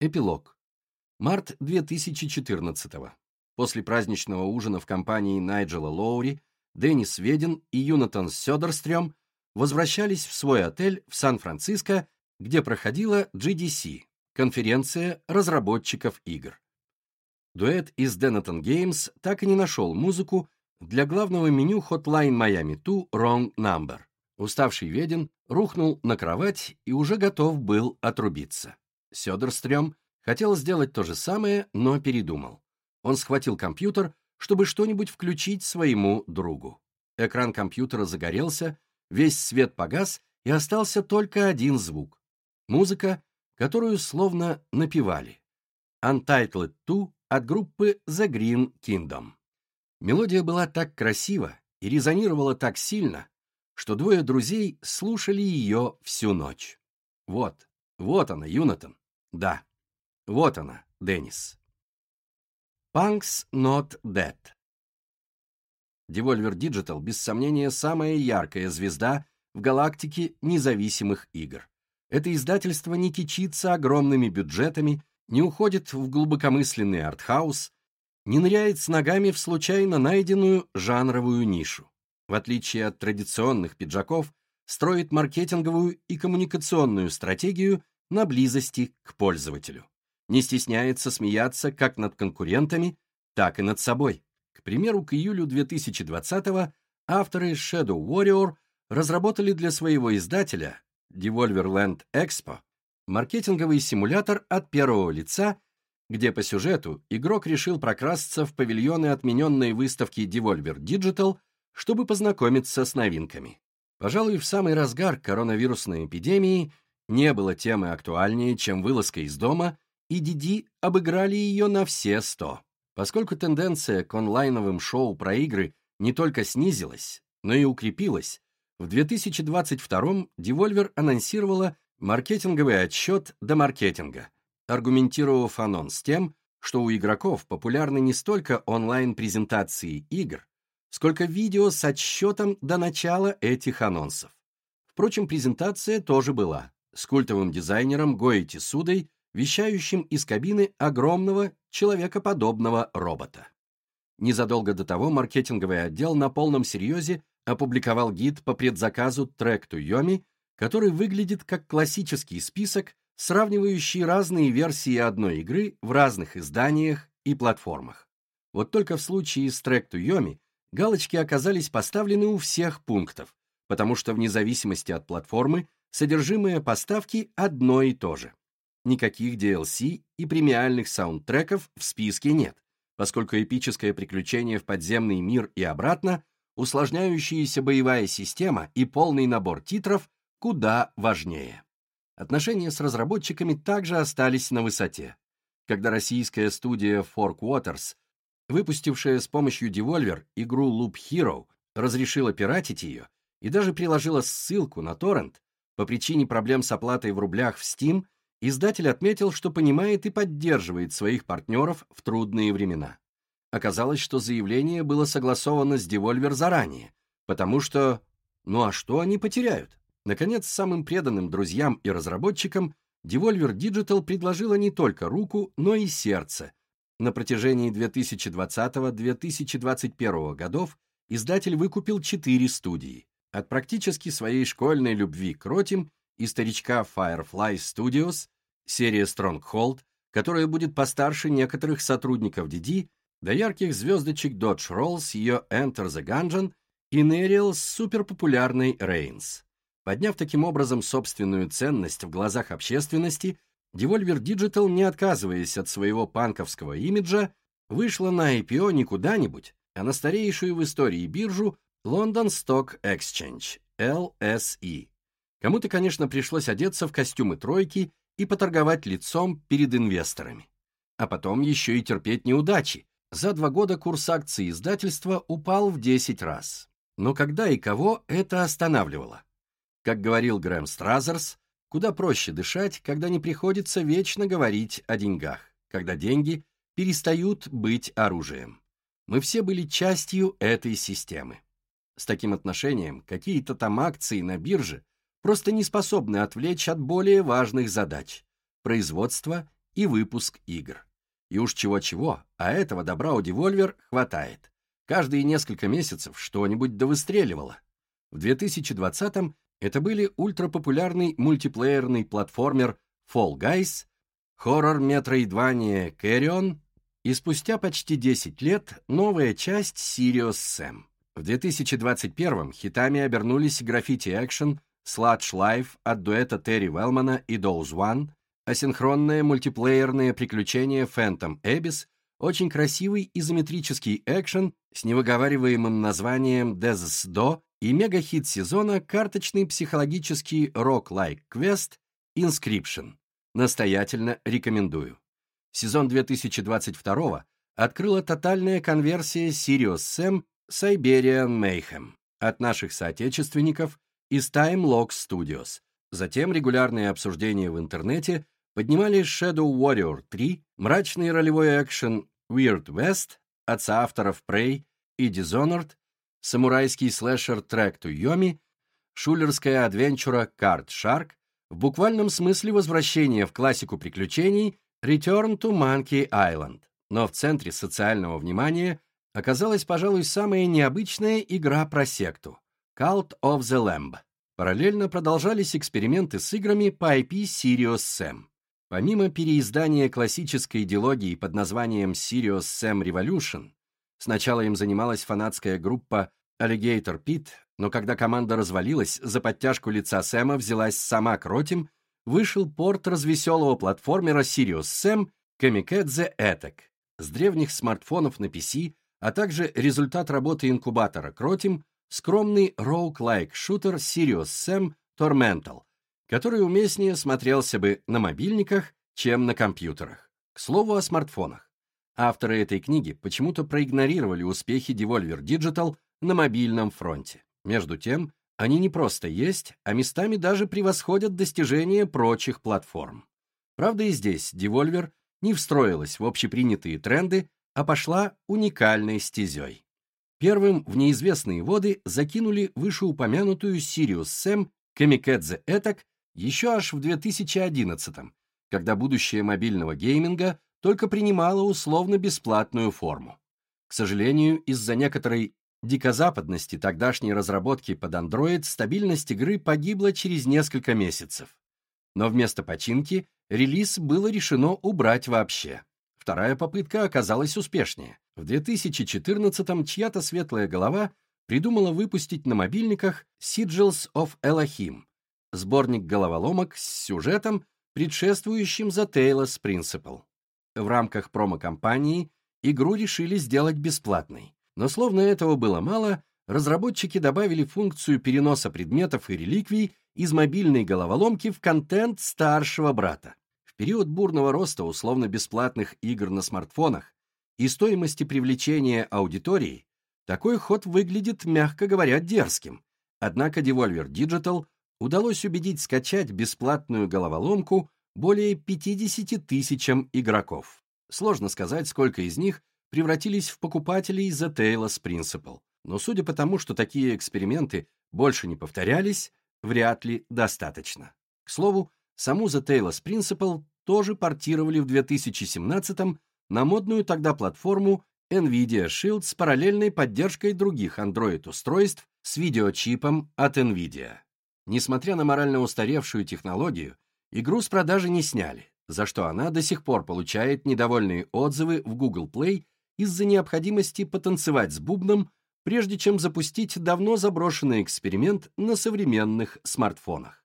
Эпилог. Март 2014 -го. После праздничного ужина в компании Найджела Лоури, Деннис Веден и Юнатан Сёдерстрём возвращались в свой отель в Сан-Франциско, где проходила GDC, конференция разработчиков игр. Дуэт из Denathan Games так и не нашел музыку для главного меню Hotline Miami 2 Wrong Number. Уставший Веден рухнул на кровать и уже готов был отрубиться. Сёдерстрём хотел сделать то же самое, но передумал. Он схватил компьютер, чтобы что-нибудь включить своему другу. Экран компьютера загорелся, весь свет погас, и остался только один звук. Музыка, которую словно напевали. Untitled 2 от группы The Green Kingdom. Мелодия была так красива и резонировала так сильно, что двое друзей слушали ее всю ночь. Вот, вот она, Юнатан. Да, вот она, Деннис. Punks Not Dead. Devolver Digital, без сомнения, самая яркая звезда в галактике независимых игр. Это издательство не кичится огромными бюджетами, не уходит в глубокомысленный артхаус, не ныряет с ногами в случайно найденную жанровую нишу. В отличие от традиционных пиджаков, строит маркетинговую и коммуникационную стратегию на близости к пользователю. Не стесняется смеяться как над конкурентами, так и над собой. К примеру, к июлю 2020-го авторы Shadow Warrior разработали для своего издателя Devolverland Expo маркетинговый симулятор от первого лица, где по сюжету игрок решил прокрасться в павильоны отмененной выставки Devolver Digital, чтобы познакомиться с новинками. Пожалуй, в самый разгар коронавирусной эпидемии не было темы актуальнее, чем вылазка из дома, и Диди обыграли ее на все сто. Поскольку тенденция к онлайновым шоу про игры не только снизилась, но и укрепилась, в 2022 Devolver анонсировала маркетинговый отчет до маркетинга, аргументировав анонс тем, что у игроков популярны не столько онлайн-презентации игр, сколько видео с отсчетом до начала этих анонсов. Впрочем, презентация тоже была, с культовым дизайнером Гоэти Судой, вещающим из кабины огромного человекоподобного робота. Незадолго до того маркетинговый отдел на полном серьезе опубликовал гид по предзаказу to Yomi, который выглядит как классический список, сравнивающий разные версии одной игры в разных изданиях и платформах. Вот только в случае с to Yomi галочки оказались поставлены у всех пунктов, потому что вне зависимости от платформы содержимое поставки одно и то же. Никаких DLC и премиальных саундтреков в списке нет, поскольку эпическое приключение в подземный мир и обратно, усложняющаяся боевая система и полный набор титров куда важнее. Отношения с разработчиками также остались на высоте. Когда российская студия Four Quarters выпустившая с помощью Devolver игру Loop Hero, разрешила пиратить ее и даже приложила ссылку на торрент, по причине проблем с оплатой в рублях в Steam, издатель отметил, что понимает и поддерживает своих партнеров в трудные времена. Оказалось, что заявление было согласовано с Devolver заранее, потому что... Ну а что они потеряют? Наконец, самым преданным друзьям и разработчикам Devolver Digital предложила не только руку, но и сердце, на протяжении 2020-2021 годов издатель выкупил четыре студии. От практически своей школьной любви к Ротим и старичка Firefly Studios, серия Stronghold, которая будет постарше некоторых сотрудников DD, до ярких звездочек Dodge Roll с ее Enter the Gungeon и Nerial с суперпопулярной Reigns. Подняв таким образом собственную ценность в глазах общественности, Devolver Digital, не отказываясь от своего панковского имиджа, вышла на IPO не куда-нибудь, а на старейшую в истории биржу London Stock Exchange, LSE. Кому-то, конечно, пришлось одеться в костюмы тройки и поторговать лицом перед инвесторами. А потом еще и терпеть неудачи. За два года курс акций издательства упал в 10 раз. Но когда и кого это останавливало? Как говорил Грэм Стразерс, Куда проще дышать, когда не приходится вечно говорить о деньгах, когда деньги перестают быть оружием. Мы все были частью этой системы. С таким отношением какие-то там акции на бирже просто не способны отвлечь от более важных задач – производства и выпуск игр. И уж чего-чего, а этого добра у Devolver хватает. Каждые несколько месяцев что-нибудь довыстреливало. В 2020-м это были ультрапопулярный мультиплеерный платформер Fall Guys, хоррор Metroidvania Carrion и спустя почти 10 лет новая часть Sirius Sam. В 2021-м хитами обернулись граффити-экшен Sludge Life от дуэта Терри Велмана и Doze One, асинхронное мультиплеерное приключение Phantom Abyss, очень красивый изометрический экшен с невыговариваемым названием Death's Do и мегахит сезона карточный психологический рок-лайк квест Inscription. Настоятельно рекомендую. Сезон 2022 открыла тотальная конверсия Sirius Sam Siberian Mayhem от наших соотечественников из Time Lock Studios. Затем регулярные обсуждения в интернете поднимали Shadow Warrior 3, мрачный ролевой экшен Weird West от соавторов Prey и Dishonored, самурайский слэшер Track to Yomi, шулерская адвенчура Card Shark, в буквальном смысле возвращение в классику приключений Return to Monkey Island. Но в центре социального внимания оказалась, пожалуй, самая необычная игра про секту — Cult of the Lamb. Параллельно продолжались эксперименты с играми по IP Serious Sam. Помимо переиздания классической дилогии под названием Serious Sam Revolution, сначала им занималась фанатская группа Alligator Pit, но когда команда развалилась, за подтяжку лица Сэма взялась сама Croteam, вышел порт развеселого платформера Serious Sam Kamikaze Attack с древних смартфонов на PC, а также результат работы инкубатора Croteam, скромный roguelike шутер Serious Sam Tormental, который уместнее смотрелся бы на мобильниках, чем на компьютерах. К слову о смартфонах. Авторы этой книги почему-то проигнорировали успехи Devolver Digital на мобильном фронте. Между тем, они не просто есть, а местами даже превосходят достижения прочих платформ. Правда и здесь Devolver не встроилась в общепринятые тренды, а пошла уникальной стезей. Первым в неизвестные воды закинули вышеупомянутую Sirius Sam Kamikaze Attack еще аж в 2011 когда будущее мобильного гейминга только принимало условно-бесплатную форму. К сожалению, из-за некоторой дикозападности тогдашней разработки под Android стабильность игры погибла через несколько месяцев. Но вместо починки релиз было решено убрать вообще. Вторая попытка оказалась успешнее. В 2014-м чья-то светлая голова придумала выпустить на мобильниках Sigils of Elohim, сборник головоломок с сюжетом, предшествующим The Taylor's Principle. В рамках промо-компании игру решили сделать бесплатной. Но словно этого было мало, разработчики добавили функцию переноса предметов и реликвий из мобильной головоломки в контент старшего брата. Период бурного роста условно-бесплатных игр на смартфонах и стоимости привлечения аудитории такой ход выглядит, мягко говоря, дерзким. Однако Devolver Digital удалось убедить скачать бесплатную головоломку более 50 тысячам игроков. Сложно сказать, сколько из них превратились в покупателей The Taylor's Principle, но судя по тому, что такие эксперименты больше не повторялись, вряд ли достаточно. К слову, саму The Taylor's Principle тоже портировали в 2017 на модную тогда платформу NVIDIA Shield с параллельной поддержкой других Android-устройств с видеочипом от NVIDIA. Несмотря на морально устаревшую технологию, игру с продажи не сняли, за что она до сих пор получает недовольные отзывы в Google Play из-за необходимости потанцевать с бубном, прежде чем запустить давно заброшенный эксперимент на современных смартфонах.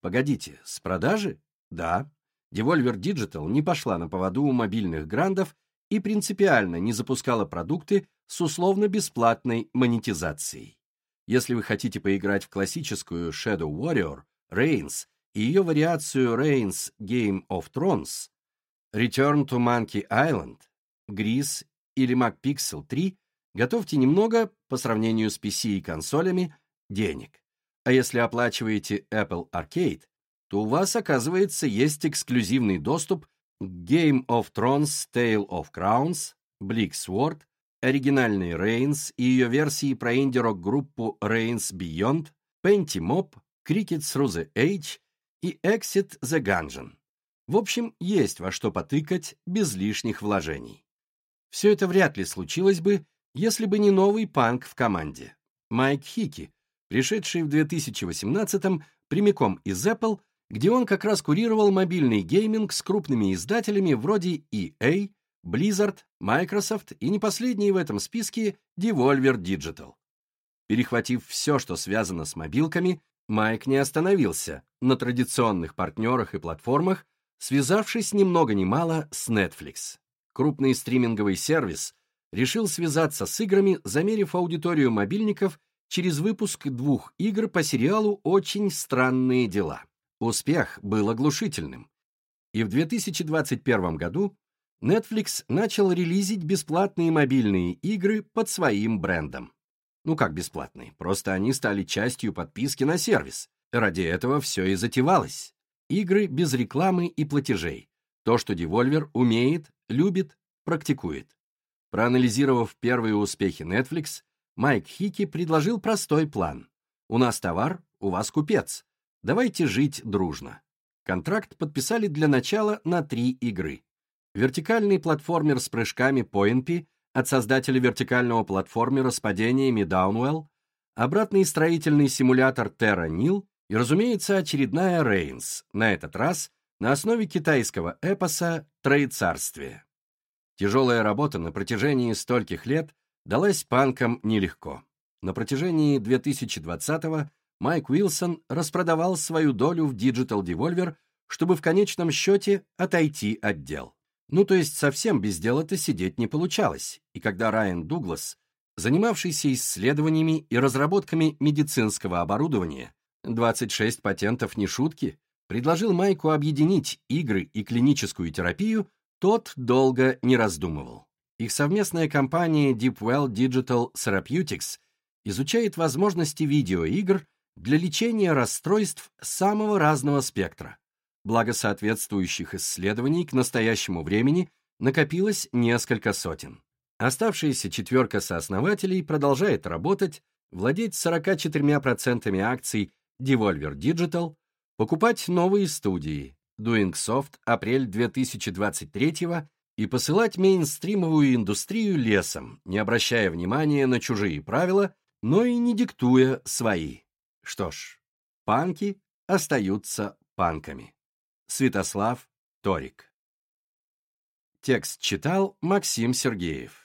Погодите, с продажи? Да. Devolver Digital не пошла на поводу у мобильных грандов и принципиально не запускала продукты с условно-бесплатной монетизацией. Если вы хотите поиграть в классическую Shadow Warrior, Reigns и ее вариацию Reigns Game of Thrones, Return to Monkey Island, Gris или MacPixel 3, готовьте немного, по сравнению с PC и консолями, денег. А если оплачиваете Apple Arcade, то у вас, оказывается, есть эксклюзивный доступ Game of Thrones Tale of Crowns, Bleak Sword, оригинальный Reigns и ее версии про инди-рок-группу Reigns Beyond, Penty Mob, Cricket Through the Age и Exit the Gungeon. В общем, есть во что потыкать без лишних вложений. Все это вряд ли случилось бы, если бы не новый панк в команде. Майк Хики, пришедший в 2018-м прямиком из Apple, где он как раз курировал мобильный гейминг с крупными издателями вроде EA, Blizzard, Microsoft и не последний в этом списке Devolver Digital. Перехватив все, что связано с мобилками, Майк не остановился на традиционных партнерах и платформах, связавшись ни много ни мало с Netflix. Крупный стриминговый сервис решил связаться с играми, замерив аудиторию мобильников через выпуск двух игр по сериалу «Очень странные дела». Успех был оглушительным. И в 2021 году Netflix начал релизить бесплатные мобильные игры под своим брендом. Ну как бесплатные, просто они стали частью подписки на сервис. Ради этого все и затевалось. Игры без рекламы и платежей. То, что Devolver умеет, любит, практикует. Проанализировав первые успехи Netflix, Майк Хики предложил простой план. «У нас товар, у вас купец. Давайте жить дружно». Контракт подписали для начала на три игры. Вертикальный платформер с прыжками PointP от создателя вертикального платформера с падениями Downwell, обратный строительный симулятор Terra Nil и, разумеется, очередная Reigns, на этот раз на основе китайского эпоса «Троецарствие». Тяжелая работа на протяжении стольких лет далась панкам нелегко. На протяжении 2020-го Майк Уилсон распродавал свою долю в Digital Devolver, чтобы в конечном счете отойти от дел. Ну, то есть совсем без дела-то сидеть не получалось, и когда Райан Дуглас, занимавшийся исследованиями и разработками медицинского оборудования, 26 патентов не шутки, предложил Майку объединить игры и клиническую терапию, тот долго не раздумывал. Их совместная компания Deepwell Digital Therapeutics изучает возможности видеоигр для лечения расстройств самого разного спектра. Благо соответствующих исследований к настоящему времени накопилось несколько сотен. Оставшаяся четверка сооснователей продолжает работать, владеть 44% акций Devolver Digital, покупать новые студии, Doing Soft, апрель 2023 и посылать мейнстримовую индустрию лесом, не обращая внимания на чужие правила, но и не диктуя свои. Что ж, панки остаются панками. Святослав Торик Текст читал Максим Сергеев